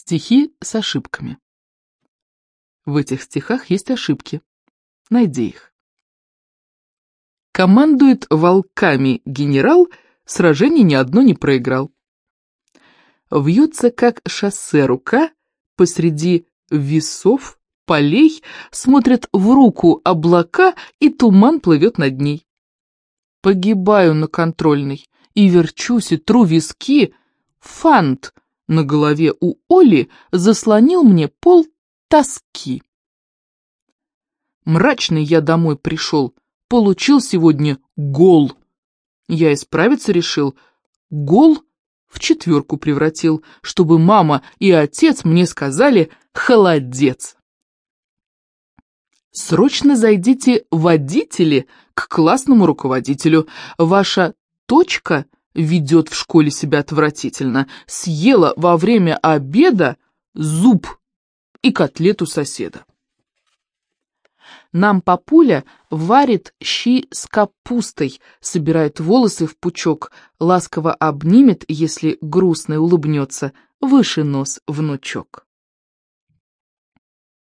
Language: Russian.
Стихи с ошибками. В этих стихах есть ошибки. Найди их. Командует волками генерал, сражений ни одно не проиграл. Вьется, как шоссе рука, посреди весов, полей, смотрят в руку облака, и туман плывет над ней. Погибаю на контрольной, и верчусь, и тру виски. Фант на голове у Оли заслонил мне пол тоски. Мрачный я домой пришел, получил сегодня гол. Я исправиться решил, гол в четверку превратил, чтобы мама и отец мне сказали «холодец». Срочно зайдите, водители, к классному руководителю. Ваша точка ведет в школе себя отвратительно. Съела во время обеда зуб и котлету соседа. Нам папуля варит щи с капустой, собирает волосы в пучок, ласково обнимет, если грустно улыбнется, выше нос внучок.